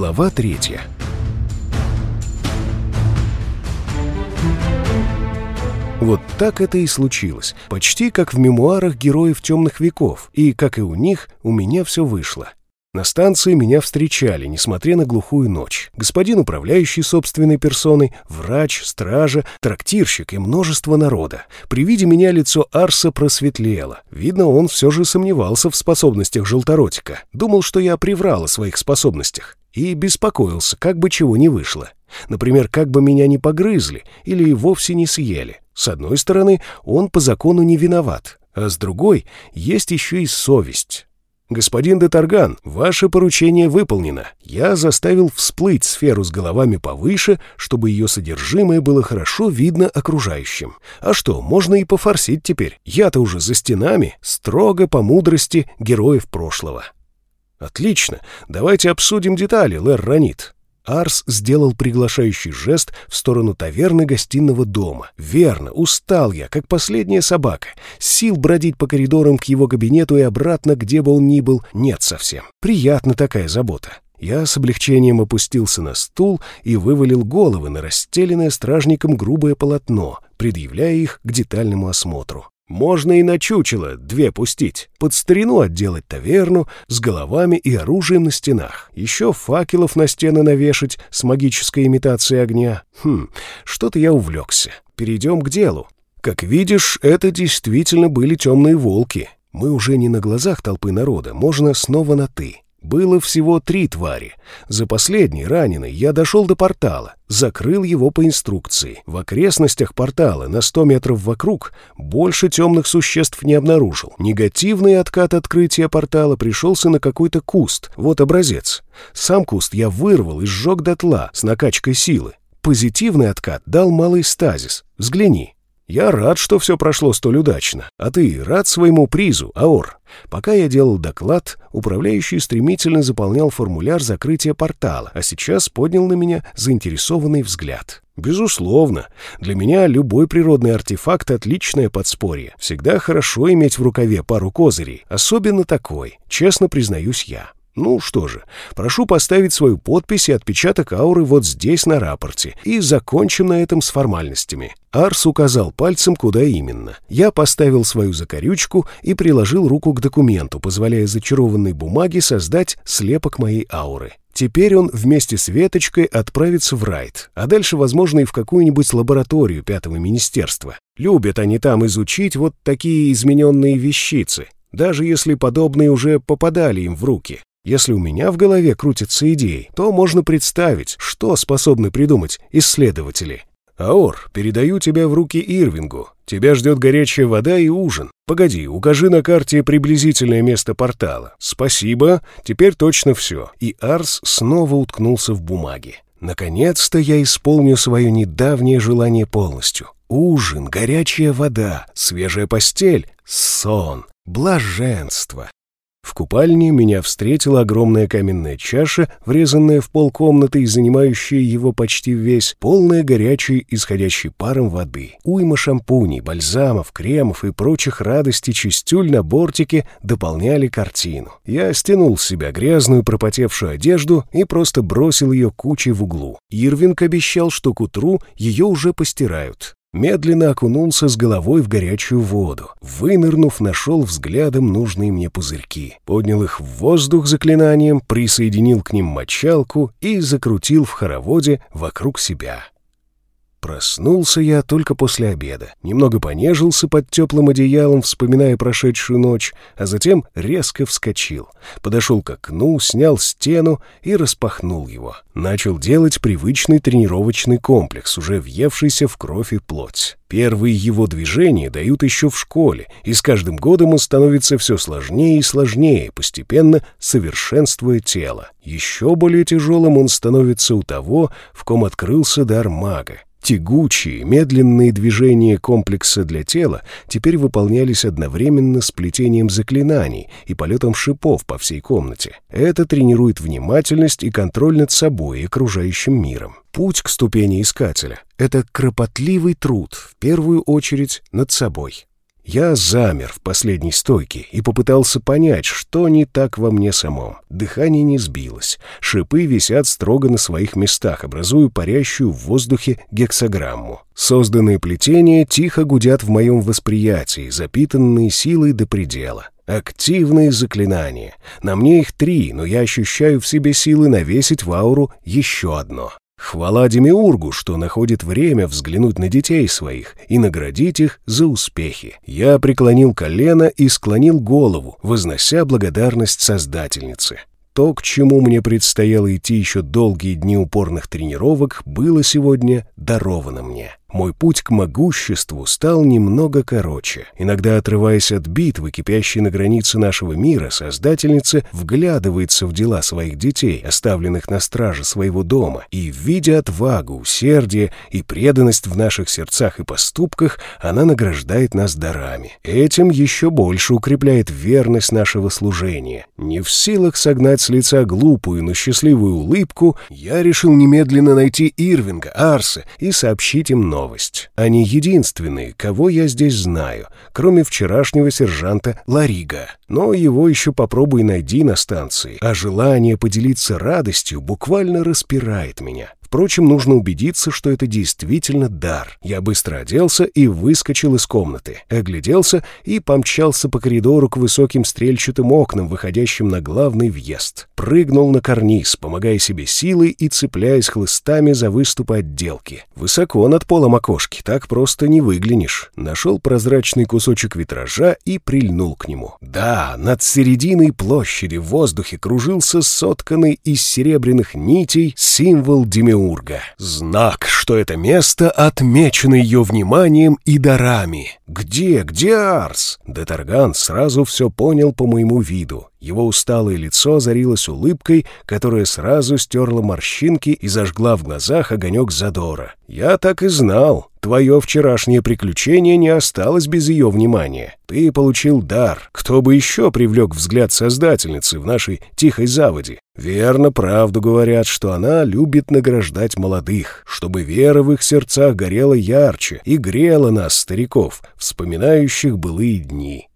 Глава третья. Вот так это и случилось, почти как в мемуарах героев темных веков, и, как и у них, у меня все вышло. На станции меня встречали, несмотря на глухую ночь. Господин управляющий собственной персоной, врач, стража, трактирщик и множество народа. При виде меня лицо Арса просветлело. Видно, он все же сомневался в способностях желторотика. Думал, что я приврал о своих способностях. И беспокоился, как бы чего не вышло. Например, как бы меня не погрызли или вовсе не съели. С одной стороны, он по закону не виноват, а с другой, есть еще и совесть. «Господин Детарган, ваше поручение выполнено. Я заставил всплыть сферу с головами повыше, чтобы ее содержимое было хорошо видно окружающим. А что, можно и пофорсить теперь. Я-то уже за стенами, строго по мудрости героев прошлого». «Отлично. Давайте обсудим детали, Лэр Ранит». Арс сделал приглашающий жест в сторону таверны гостиного дома. Верно, устал я, как последняя собака. Сил бродить по коридорам к его кабинету и обратно, где бы он ни был, нет совсем. Приятна такая забота. Я с облегчением опустился на стул и вывалил головы на расстеленное стражником грубое полотно, предъявляя их к детальному осмотру. Можно и на чучело две пустить, под старину отделать таверну с головами и оружием на стенах, еще факелов на стены навешать с магической имитацией огня. Хм, что-то я увлекся. Перейдем к делу. Как видишь, это действительно были темные волки. Мы уже не на глазах толпы народа, можно снова на «ты». Было всего три твари. За последний, раненый, я дошел до портала, закрыл его по инструкции. В окрестностях портала на 100 метров вокруг больше темных существ не обнаружил. Негативный откат открытия портала пришелся на какой-то куст. Вот образец. Сам куст я вырвал и сжег дотла с накачкой силы. Позитивный откат дал малый стазис. Взгляни. Я рад, что все прошло столь удачно. А ты рад своему призу, Аор? Пока я делал доклад, управляющий стремительно заполнял формуляр закрытия портала, а сейчас поднял на меня заинтересованный взгляд. Безусловно, для меня любой природный артефакт — отличное подспорье. Всегда хорошо иметь в рукаве пару козырей, особенно такой, честно признаюсь я. Ну что же, прошу поставить свою подпись и отпечаток ауры вот здесь на рапорте, и закончим на этом с формальностями. Арс указал пальцем, куда именно. Я поставил свою закорючку и приложил руку к документу, позволяя зачарованной бумаге создать слепок моей ауры. Теперь он вместе с веточкой отправится в Райт, а дальше, возможно, и в какую-нибудь лабораторию Пятого Министерства. Любят они там изучить вот такие измененные вещицы, даже если подобные уже попадали им в руки. Если у меня в голове крутятся идеи, то можно представить, что способны придумать исследователи. «Аор, передаю тебя в руки Ирвингу. Тебя ждет горячая вода и ужин. Погоди, укажи на карте приблизительное место портала. Спасибо, теперь точно все». И Арс снова уткнулся в бумаге. «Наконец-то я исполню свое недавнее желание полностью. Ужин, горячая вода, свежая постель, сон, блаженство. В купальне меня встретила огромная каменная чаша, врезанная в пол комнаты и занимающая его почти весь, полная горячей, исходящей паром воды. Уйма шампуней, бальзамов, кремов и прочих радостей чистюль на бортике дополняли картину. Я стянул с себя грязную пропотевшую одежду и просто бросил ее кучей в углу. Ирвинг обещал, что к утру ее уже постирают медленно окунулся с головой в горячую воду. Вынырнув, нашел взглядом нужные мне пузырьки. Поднял их в воздух заклинанием, присоединил к ним мочалку и закрутил в хороводе вокруг себя. Проснулся я только после обеда. Немного понежился под теплым одеялом, вспоминая прошедшую ночь, а затем резко вскочил. Подошел к окну, снял стену и распахнул его. Начал делать привычный тренировочный комплекс, уже въевшийся в кровь и плоть. Первые его движения дают еще в школе, и с каждым годом он становится все сложнее и сложнее, постепенно совершенствуя тело. Еще более тяжелым он становится у того, в ком открылся дар мага. Тягучие, медленные движения комплекса для тела теперь выполнялись одновременно с плетением заклинаний и полетом шипов по всей комнате. Это тренирует внимательность и контроль над собой и окружающим миром. Путь к ступени искателя — это кропотливый труд, в первую очередь над собой. Я замер в последней стойке и попытался понять, что не так во мне самом. Дыхание не сбилось. Шипы висят строго на своих местах, образуя парящую в воздухе гексограмму. Созданные плетения тихо гудят в моем восприятии, запитанные силой до предела. Активные заклинания. На мне их три, но я ощущаю в себе силы навесить в ауру еще одно. Хвала Демиургу, что находит время взглянуть на детей своих и наградить их за успехи. Я преклонил колено и склонил голову, вознося благодарность Создательнице. То, к чему мне предстояло идти еще долгие дни упорных тренировок, было сегодня даровано мне. Мой путь к могуществу стал немного короче. Иногда, отрываясь от битвы, кипящей на границе нашего мира, Создательница вглядывается в дела своих детей, оставленных на страже своего дома, и, видя отвагу, усердие и преданность в наших сердцах и поступках, она награждает нас дарами. Этим еще больше укрепляет верность нашего служения. Не в силах согнать с лица глупую, но счастливую улыбку, я решил немедленно найти Ирвинга, Арса и сообщить им новость новость. Они единственные, кого я здесь знаю, кроме вчерашнего сержанта Ларига. Но его еще попробуй найди на станции, а желание поделиться радостью буквально распирает меня. Впрочем, нужно убедиться, что это действительно дар. Я быстро оделся и выскочил из комнаты, огляделся и помчался по коридору к высоким стрельчатым окнам, выходящим на главный въезд. Прыгнул на карниз, помогая себе силой и цепляясь хлыстами за выступы отделки. Высоко над полом окошки, так просто не выглянешь. Нашел прозрачный кусочек витража и прильнул к нему. Да, над серединой площади в воздухе кружился сотканный из серебряных нитей символ Демиурга Демиурга. Знак, что это место отмечено ее вниманием и дарами. «Где, где Арс?» Детарган сразу все понял по моему виду. Его усталое лицо озарилось улыбкой, которая сразу стерла морщинки и зажгла в глазах огонек задора. «Я так и знал. Твое вчерашнее приключение не осталось без ее внимания. Ты получил дар. Кто бы еще привлек взгляд Создательницы в нашей тихой заводе? Верно, правду говорят, что она любит награждать молодых, чтобы вера в их сердцах горела ярче и грела нас, стариков, вспоминающих былые дни.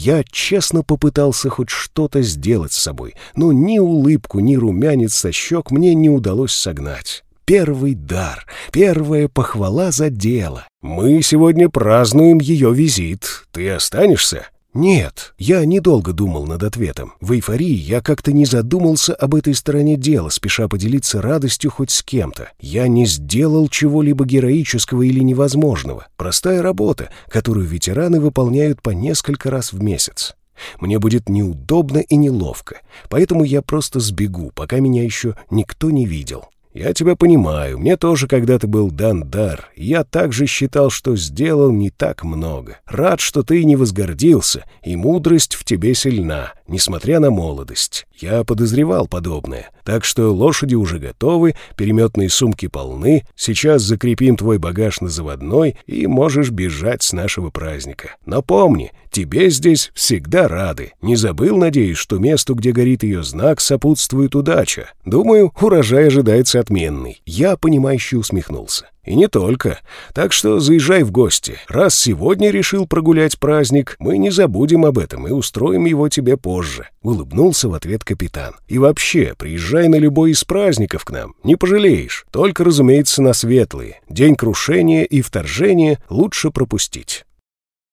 Я честно попытался хоть что-то сделать с собой, но ни улыбку, ни румянец со щек мне не удалось согнать. Первый дар, первая похвала за дело. Мы сегодня празднуем ее визит. Ты останешься? «Нет, я недолго думал над ответом. В эйфории я как-то не задумался об этой стороне дела, спеша поделиться радостью хоть с кем-то. Я не сделал чего-либо героического или невозможного. Простая работа, которую ветераны выполняют по несколько раз в месяц. Мне будет неудобно и неловко, поэтому я просто сбегу, пока меня еще никто не видел». Я тебя понимаю, мне тоже когда-то был дан дар. Я также считал, что сделал не так много. Рад, что ты не возгордился, и мудрость в тебе сильна, несмотря на молодость. Я подозревал подобное. Так что лошади уже готовы, переметные сумки полны. Сейчас закрепим твой багаж на заводной, и можешь бежать с нашего праздника. Но помни, тебе здесь всегда рады. Не забыл, надеюсь, что месту, где горит ее знак, сопутствует удача. Думаю, урожай ожидается отменный. Я, понимающе усмехнулся. И не только. Так что заезжай в гости. Раз сегодня решил прогулять праздник, мы не забудем об этом и устроим его тебе позже. Улыбнулся в ответ капитан. И вообще, приезжай на любой из праздников к нам. Не пожалеешь. Только, разумеется, на светлые. День крушения и вторжения лучше пропустить.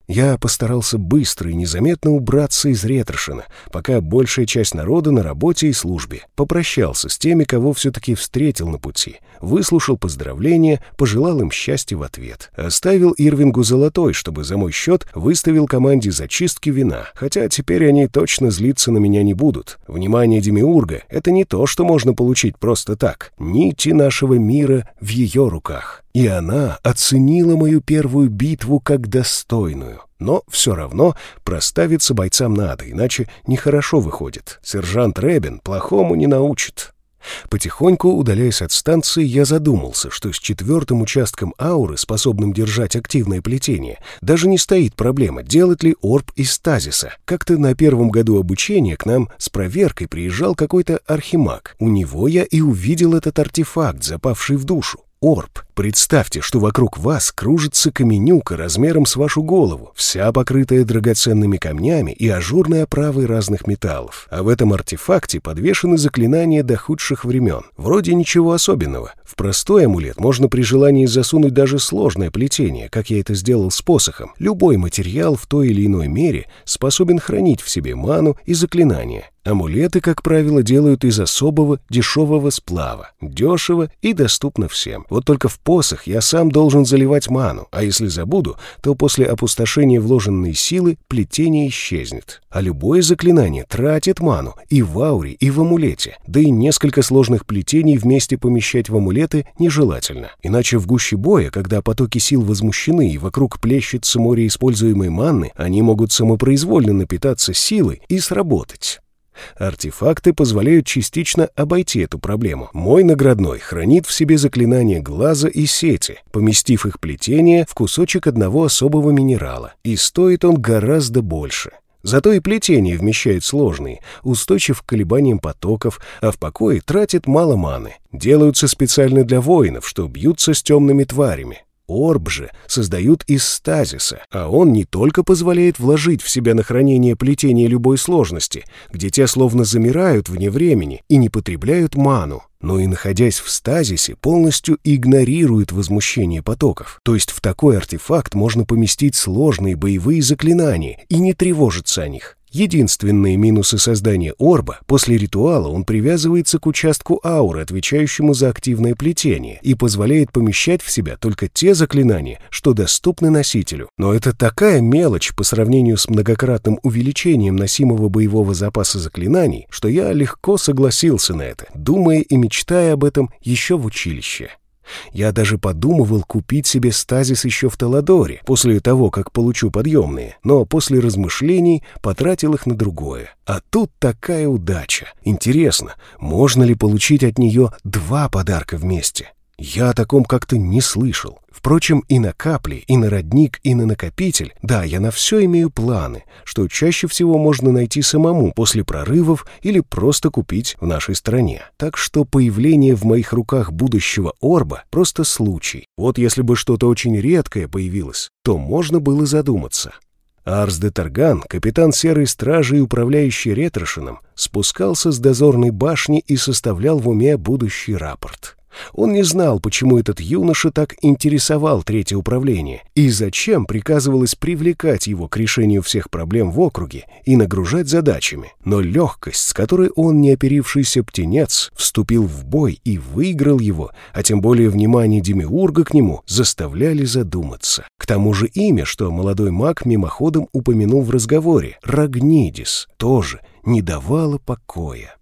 Я постарался быстро и незаметно убраться из Ретрошина, пока большая часть народа на работе и службе. Попрощался с теми, кого все-таки встретил на пути, выслушал поздравления, пожелал им счастья в ответ. Оставил Ирвингу золотой, чтобы за мой счет выставил команде зачистки вина, хотя теперь они точно злиться на меня не будут. Внимание Демиурга — это не то, что можно получить просто так. Нити нашего мира в ее руках. И она оценила мою первую битву как достойную. Но все равно проставиться бойцам надо, иначе нехорошо выходит. Сержант Ребен плохому не научит. Потихоньку, удаляясь от станции, я задумался, что с четвертым участком ауры, способным держать активное плетение, даже не стоит проблема, делать ли орб из стазиса. Как-то на первом году обучения к нам с проверкой приезжал какой-то архимаг. У него я и увидел этот артефакт, запавший в душу. Орб. Представьте, что вокруг вас кружится каменюка размером с вашу голову, вся покрытая драгоценными камнями и ажурной оправой разных металлов. А в этом артефакте подвешены заклинания до худших времен. Вроде ничего особенного. В простой амулет можно при желании засунуть даже сложное плетение, как я это сделал с посохом. Любой материал в той или иной мере способен хранить в себе ману и заклинания. Амулеты, как правило, делают из особого дешевого сплава. Дешево и доступно всем. Вот только в посох я сам должен заливать ману, а если забуду, то после опустошения вложенной силы плетение исчезнет. А любое заклинание тратит ману и в ауре, и в амулете. Да и несколько сложных плетений вместе помещать в амулеты нежелательно. Иначе в гуще боя, когда потоки сил возмущены и вокруг плещется море используемой манны, они могут самопроизвольно напитаться силой и сработать. Артефакты позволяют частично обойти эту проблему. Мой наградной хранит в себе заклинания глаза и сети, поместив их плетение в кусочек одного особого минерала, и стоит он гораздо больше. Зато и плетение вмещает сложные, устойчив к колебаниям потоков, а в покое тратит мало маны. Делаются специально для воинов, что бьются с темными тварями. Орб же создают из стазиса, а он не только позволяет вложить в себя на хранение плетения любой сложности, где те словно замирают вне времени и не потребляют ману, но и, находясь в стазисе, полностью игнорируют возмущение потоков. То есть в такой артефакт можно поместить сложные боевые заклинания и не тревожиться о них. Единственные минусы создания орба – после ритуала он привязывается к участку ауры, отвечающему за активное плетение, и позволяет помещать в себя только те заклинания, что доступны носителю. Но это такая мелочь по сравнению с многократным увеличением носимого боевого запаса заклинаний, что я легко согласился на это, думая и мечтая об этом еще в училище. Я даже подумывал купить себе стазис еще в Таладоре, после того, как получу подъемные, но после размышлений потратил их на другое. А тут такая удача. Интересно, можно ли получить от нее два подарка вместе? Я о таком как-то не слышал. Впрочем, и на капли, и на родник, и на накопитель, да, я на все имею планы, что чаще всего можно найти самому после прорывов или просто купить в нашей стране. Так что появление в моих руках будущего орба — просто случай. Вот если бы что-то очень редкое появилось, то можно было задуматься. Арс де Тарган, капитан Серой Стражи и управляющий Ретрошином, спускался с дозорной башни и составлял в уме будущий рапорт. Он не знал, почему этот юноша так интересовал третье управление и зачем приказывалось привлекать его к решению всех проблем в округе и нагружать задачами. Но легкость, с которой он, неоперившийся птенец, вступил в бой и выиграл его, а тем более внимание Демиурга к нему, заставляли задуматься. К тому же имя, что молодой маг мимоходом упомянул в разговоре, Рагнидис, тоже не давало покоя.